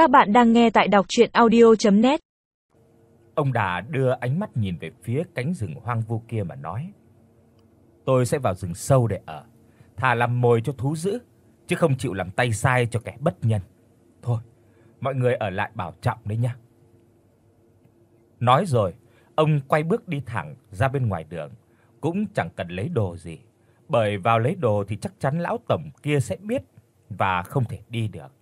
Các bạn đang nghe tại đọc audio net Ông Đà đưa ánh mắt nhìn về phía cánh rừng hoang vu kia mà nói: "Tôi sẽ vào rừng sâu để ở, thà làm mồi cho thú dữ, chứ không chịu làm tay sai cho kẻ bất nhân. Thôi, mọi người ở lại bảo trọng đấy nhá." Nói rồi, ông quay bước đi thẳng ra bên ngoài đường, cũng chẳng cần lấy đồ gì, bởi vào lấy đồ thì chắc chắn lão tổng kia sẽ biết và không thể đi được.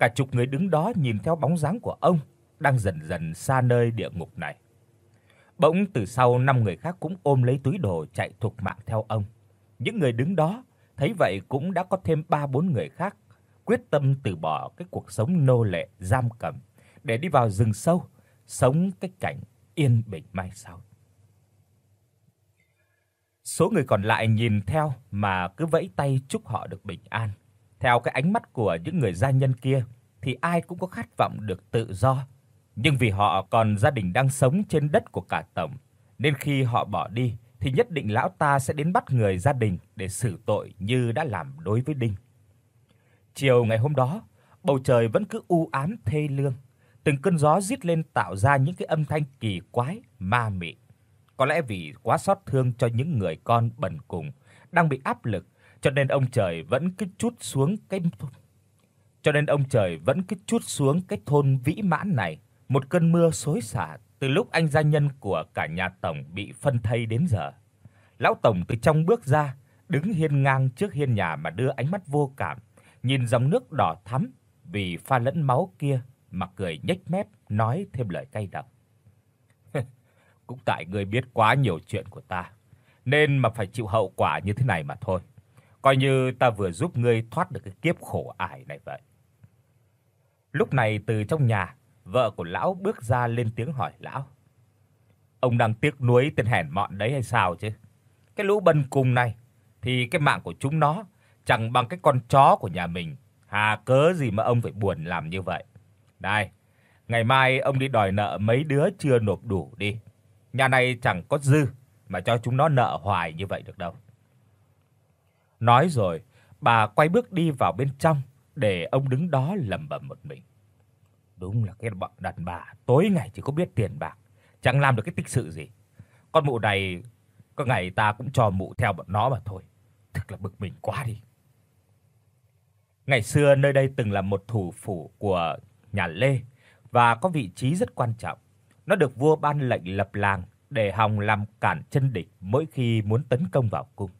Cả chục người đứng đó nhìn theo bóng dáng của ông đang dần dần xa nơi địa ngục này. Bỗng từ sau năm người khác cũng ôm lấy túi đồ chạy thục mạng theo ông. Những người đứng đó thấy vậy cũng đã có thêm 3 4 người khác quyết tâm từ bỏ cái cuộc sống nô lệ giam cầm để đi vào rừng sâu, sống cái cảnh yên bình mai sau. Số người còn lại nhìn theo mà cứ vẫy tay chúc họ được bình an. Theo cái ánh mắt của những người gia nhân kia thì ai cũng có khát vọng được tự do, nhưng vì họ còn gia đình đang sống trên đất của cả tổng, nên khi họ bỏ đi thì nhất định lão ta sẽ đến bắt người gia đình để xử tội như đã làm đối với Đinh. Chiều ngày hôm đó, bầu trời vẫn cứ u ám thê lương, từng cơn gió rít lên tạo ra những cái âm thanh kỳ quái, ma mị. Có lẽ vì quá xót thương cho những người con bần cùng đang bị áp lực, cho nên ông trời vẫn cứ chút xuống cái cho nên ông trời vẫn cứ chút xuống cái thôn vĩ mãn này một cơn mưa xối xả từ lúc anh gia nhân của cả nhà tổng bị phân thây đến giờ. Lão tổng từ trong bước ra, đứng hiên ngang trước hiên nhà mà đưa ánh mắt vô cảm, nhìn dòng nước đỏ thắm vì pha lẫn máu kia mà cười nhếch mép nói thêm lời cay độc. Cũng tại ngươi biết quá nhiều chuyện của ta, nên mà phải chịu hậu quả như thế này mà thôi. Coi như ta vừa giúp ngươi thoát được cái kiếp khổ ải này vậy. Lúc này từ trong nhà, vợ của lão bước ra lên tiếng hỏi lão: "Ông đang tiếc nuối tên hèn mọn đấy hay sao chứ? Cái lũ bần cùng này thì cái mạng của chúng nó chẳng bằng cái con chó của nhà mình, hà cớ gì mà ông phải buồn làm như vậy. Đây, ngày mai ông đi đòi nợ mấy đứa chưa nộp đủ đi. Nhà này chẳng có dư mà cho chúng nó nợ hoài như vậy được đâu." Nói rồi, bà quay bước đi vào bên trong để ông đứng đó lẩm bẩm một mình. Đúng là cái bọn đàn bà tối ngày chỉ có biết tiền bạc, chẳng làm được cái tích sự gì. Con mụ này có ngày ta cũng cho mụ theo bọn nó mà thôi. Thực là bực mình quá đi. Ngày xưa nơi đây từng là một thủ phủ của nhà Lê và có vị trí rất quan trọng. Nó được vua ban lệnh lập làng để hòng làm cản chân địch mỗi khi muốn tấn công vào cung.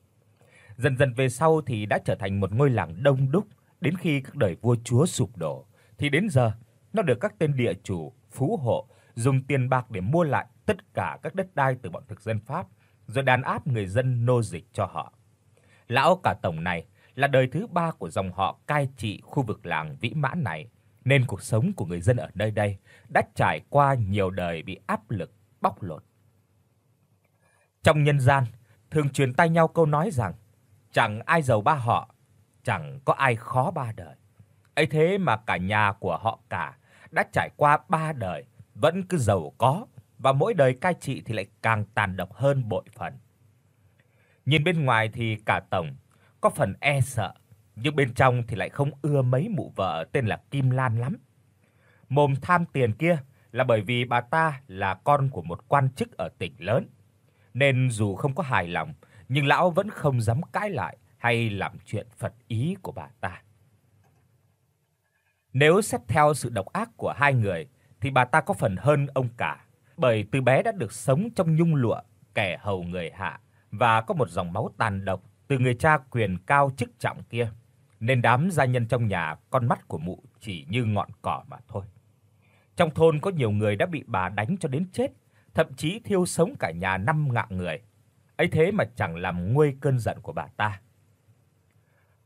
Dần dần về sau thì đã trở thành một ngôi làng đông đúc, đến khi các đời vua chúa sụp đổ thì đến giờ nó được các tên địa chủ, phú hộ dùng tiền bạc để mua lại tất cả các đất đai từ bọn thực dân Pháp, rồi đàn áp người dân nô dịch cho họ. Lão cả tổng này là đời thứ ba của dòng họ cai trị khu vực làng Vĩ Mãn này, nên cuộc sống của người dân ở nơi đây đã trải qua nhiều đời bị áp lực, bóc lột. Trong nhân gian, thường truyền tai nhau câu nói rằng chẳng ai giàu ba họ, chẳng có ai khó ba đời. Ấy thế mà cả nhà của họ cả đã trải qua ba đời vẫn cứ giàu có và mỗi đời cai trị thì lại càng tàn độc hơn bội phần. Nhìn bên ngoài thì cả tổng có phần e sợ, nhưng bên trong thì lại không ưa mấy mụ vợ tên là Kim Lan lắm. Mồm tham tiền kia là bởi vì bà ta là con của một quan chức ở tỉnh lớn, nên dù không có hài lòng, nhưng lão vẫn không dám cãi lại hay làm chuyện phật ý của bà ta. Nếu xét theo sự độc ác của hai người thì bà ta có phần hơn ông cả, bởi từ bé đã được sống trong nhung lụa, kẻ hầu người hạ và có một dòng máu tàn độc từ người cha quyền cao chức trọng kia, nên đám gia nhân trong nhà con mắt của mụ chỉ như ngọn cỏ mà thôi. Trong thôn có nhiều người đã bị bà đánh cho đến chết, thậm chí thiêu sống cả nhà năm ngạ người. Ấy thế mà chẳng làm nguôi cơn giận của bà ta.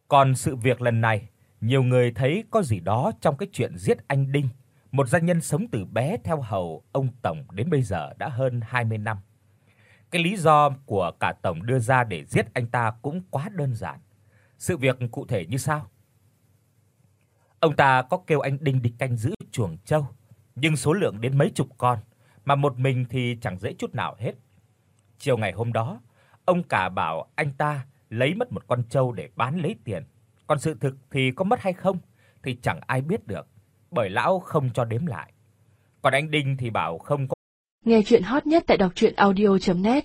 Còn sự việc lần này nhiều người thấy có gì đó trong cái chuyện giết anh Đinh, một gia nhân sống từ bé theo hầu ông tổng đến bây giờ đã hơn 20 năm. Cái lý do của cả tổng đưa ra để giết anh ta cũng quá đơn giản. Sự việc cụ thể như sau? Ông ta có kêu anh Đinh đi canh giữ chuồng trâu, nhưng số lượng đến mấy chục con, mà một mình thì chẳng dễ chút nào hết. Chiều ngày hôm đó, ông cả bảo anh ta lấy mất một con trâu để bán lấy tiền còn sự thực thì có mất hay không thì chẳng ai biết được, bởi lão không cho đếm lại. Còn anh Đinh thì bảo không có. Nghe truyện hot nhất tại doctruyenaudio.net